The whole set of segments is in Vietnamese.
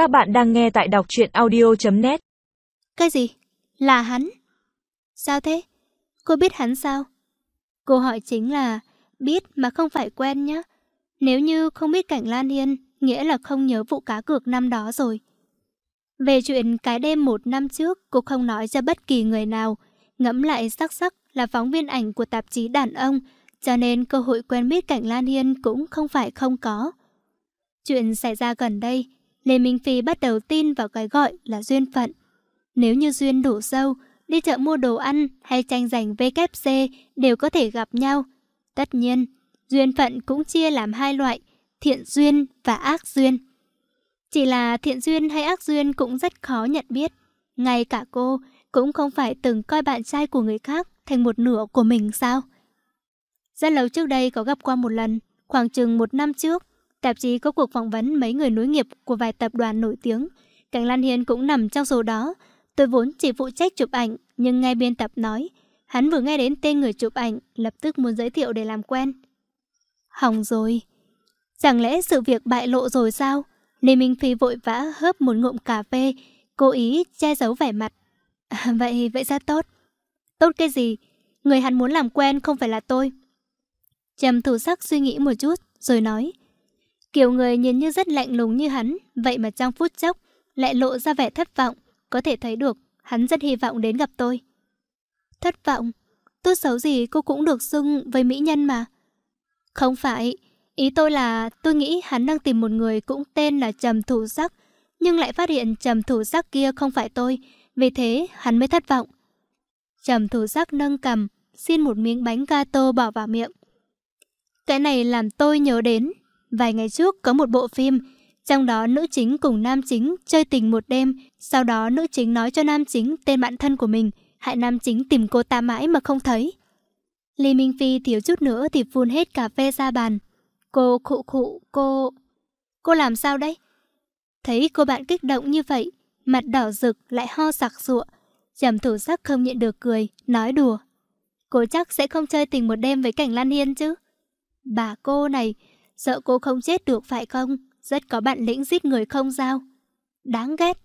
Các bạn đang nghe tại đọc truyện audio.net Cái gì? Là hắn? Sao thế? Cô biết hắn sao? Cô hỏi chính là biết mà không phải quen nhé. Nếu như không biết cảnh Lan Hiên, nghĩa là không nhớ vụ cá cược năm đó rồi. Về chuyện cái đêm một năm trước, cô không nói cho bất kỳ người nào. Ngẫm lại sắc sắc là phóng viên ảnh của tạp chí đàn ông, cho nên cơ hội quen biết cảnh Lan Hiên cũng không phải không có. Chuyện xảy ra gần đây, Lê Minh Phi bắt đầu tin vào cái gọi là duyên phận. Nếu như duyên đủ sâu, đi chợ mua đồ ăn hay tranh giành VKC đều có thể gặp nhau. Tất nhiên, duyên phận cũng chia làm hai loại, thiện duyên và ác duyên. Chỉ là thiện duyên hay ác duyên cũng rất khó nhận biết. Ngay cả cô cũng không phải từng coi bạn trai của người khác thành một nửa của mình sao? Rất lâu trước đây có gặp qua một lần, khoảng chừng một năm trước, tạp chí có cuộc phỏng vấn mấy người nối nghiệp của vài tập đoàn nổi tiếng. Cảnh Lan Hiên cũng nằm trong số đó. Tôi vốn chỉ phụ trách chụp ảnh, nhưng ngay biên tập nói, hắn vừa nghe đến tên người chụp ảnh, lập tức muốn giới thiệu để làm quen. Hỏng rồi. Chẳng lẽ sự việc bại lộ rồi sao? Lê Minh Phi vội vã hớp một ngụm cà phê, cố ý che giấu vẻ mặt. À, vậy, vậy ra tốt. Tốt cái gì? Người hắn muốn làm quen không phải là tôi. Trầm thủ sắc suy nghĩ một chút, rồi nói. Kiểu người nhìn như rất lạnh lùng như hắn, vậy mà trong phút chốc lại lộ ra vẻ thất vọng. Có thể thấy được, hắn rất hy vọng đến gặp tôi. Thất vọng? Tốt xấu gì cô cũng được xưng với mỹ nhân mà. Không phải, ý tôi là tôi nghĩ hắn đang tìm một người cũng tên là Trầm Thủ Sắc, nhưng lại phát hiện Trầm Thủ Sắc kia không phải tôi, vì thế hắn mới thất vọng. Trầm Thủ Sắc nâng cầm, xin một miếng bánh gato bỏ vào miệng. Cái này làm tôi nhớ đến Vài ngày trước có một bộ phim, trong đó nữ chính cùng nam chính chơi tình một đêm, sau đó nữ chính nói cho nam chính tên bạn thân của mình, hại nam chính tìm cô ta mãi mà không thấy. Lý Minh Phi thiếu chút nữa thì phun hết cà phê ra bàn. Cô khụ khụ, cô... Cô làm sao đấy? Thấy cô bạn kích động như vậy, mặt đỏ rực lại ho sặc sụa. Trầm thủ sắc không nhịn được cười, nói đùa. Cô chắc sẽ không chơi tình một đêm với cảnh Lan Hiên chứ? Bà cô này, Sợ cô không chết được phải không? Rất có bản lĩnh giết người không sao? Đáng ghét.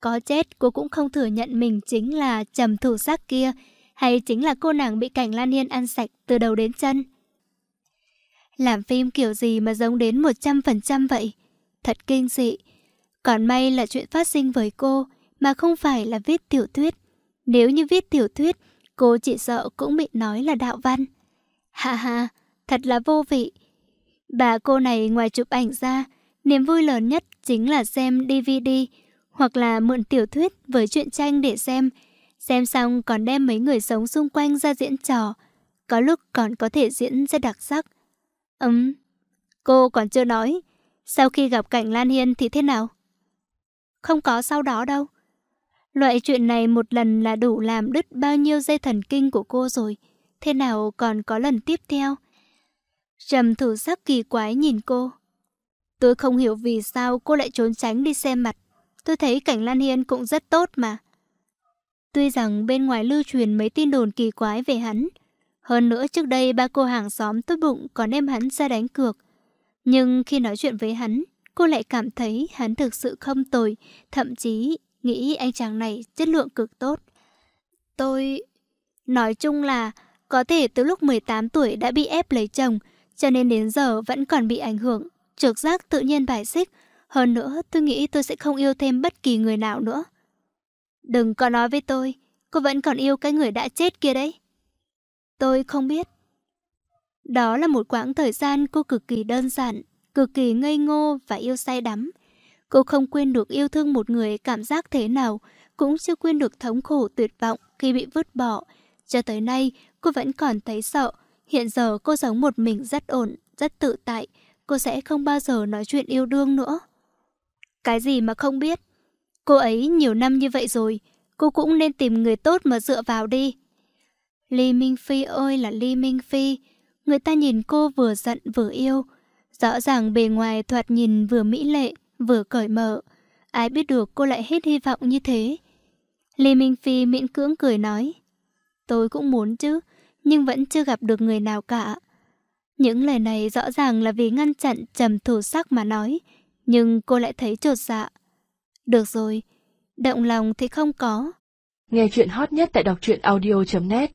Có chết cô cũng không thừa nhận mình chính là trầm thủ sắc kia hay chính là cô nàng bị cảnh Lan Hiên ăn sạch từ đầu đến chân. Làm phim kiểu gì mà giống đến 100% vậy? Thật kinh dị. Còn may là chuyện phát sinh với cô mà không phải là viết tiểu thuyết. Nếu như viết tiểu thuyết, cô chỉ sợ cũng bị nói là đạo văn. Hà hà, thật là vô vị. Bà cô này ngoài chụp ảnh ra, niềm vui lớn nhất chính là xem DVD hoặc là mượn tiểu thuyết với truyện tranh để xem. Xem xong còn đem mấy người sống xung quanh ra diễn trò. Có lúc còn có thể diễn rất đặc sắc. Ấm, cô còn chưa nói. Sau khi gặp cảnh Lan Hiên thì thế nào? Không có sau đó đâu. Loại chuyện này một lần là đủ làm đứt bao nhiêu dây thần kinh của cô rồi. Thế nào còn có lần tiếp theo? Trầm thử sắc kỳ quái nhìn cô. Tôi không hiểu vì sao cô lại trốn tránh đi xem mặt. Tôi thấy cảnh Lan Hiên cũng rất tốt mà. Tuy rằng bên ngoài lưu truyền mấy tin đồn kỳ quái về hắn. Hơn nữa trước đây ba cô hàng xóm tốt bụng còn đem hắn ra đánh cược. Nhưng khi nói chuyện với hắn, cô lại cảm thấy hắn thực sự không tồi, thậm chí nghĩ anh chàng này chất lượng cực tốt. Tôi... Nói chung là có thể từ lúc 18 tuổi đã bị ép lấy chồng, cho nên đến giờ vẫn còn bị ảnh hưởng, trực giác tự nhiên bài xích. Hơn nữa, tôi nghĩ tôi sẽ không yêu thêm bất kỳ người nào nữa. Đừng có nói với tôi, cô vẫn còn yêu cái người đã chết kia đấy. Tôi không biết. Đó là một quãng thời gian cô cực kỳ đơn giản, cực kỳ ngây ngô và yêu say đắm. Cô không quên được yêu thương một người cảm giác thế nào, cũng chưa quên được thống khổ tuyệt vọng khi bị vứt bỏ. Cho tới nay, cô vẫn còn thấy sợ, Hiện giờ cô sống một mình rất ổn, rất tự tại. Cô sẽ không bao giờ nói chuyện yêu đương nữa. Cái gì mà không biết? Cô ấy nhiều năm như vậy rồi. Cô cũng nên tìm người tốt mà dựa vào đi. Ly Minh Phi ơi là Ly Minh Phi. Người ta nhìn cô vừa giận vừa yêu. Rõ ràng bề ngoài thoạt nhìn vừa mỹ lệ, vừa cởi mở. Ai biết được cô lại hết hy vọng như thế. Ly Minh Phi miễn cưỡng cười nói. Tôi cũng muốn chứ, nhưng vẫn chưa gặp được người nào cả. Những lời này rõ ràng là vì ngăn chặn trầm thủ sắc mà nói, nhưng cô lại thấy trột dạ. Được rồi, động lòng thì không có. Nghe chuyện hot nhất tại đọc truyện audio.net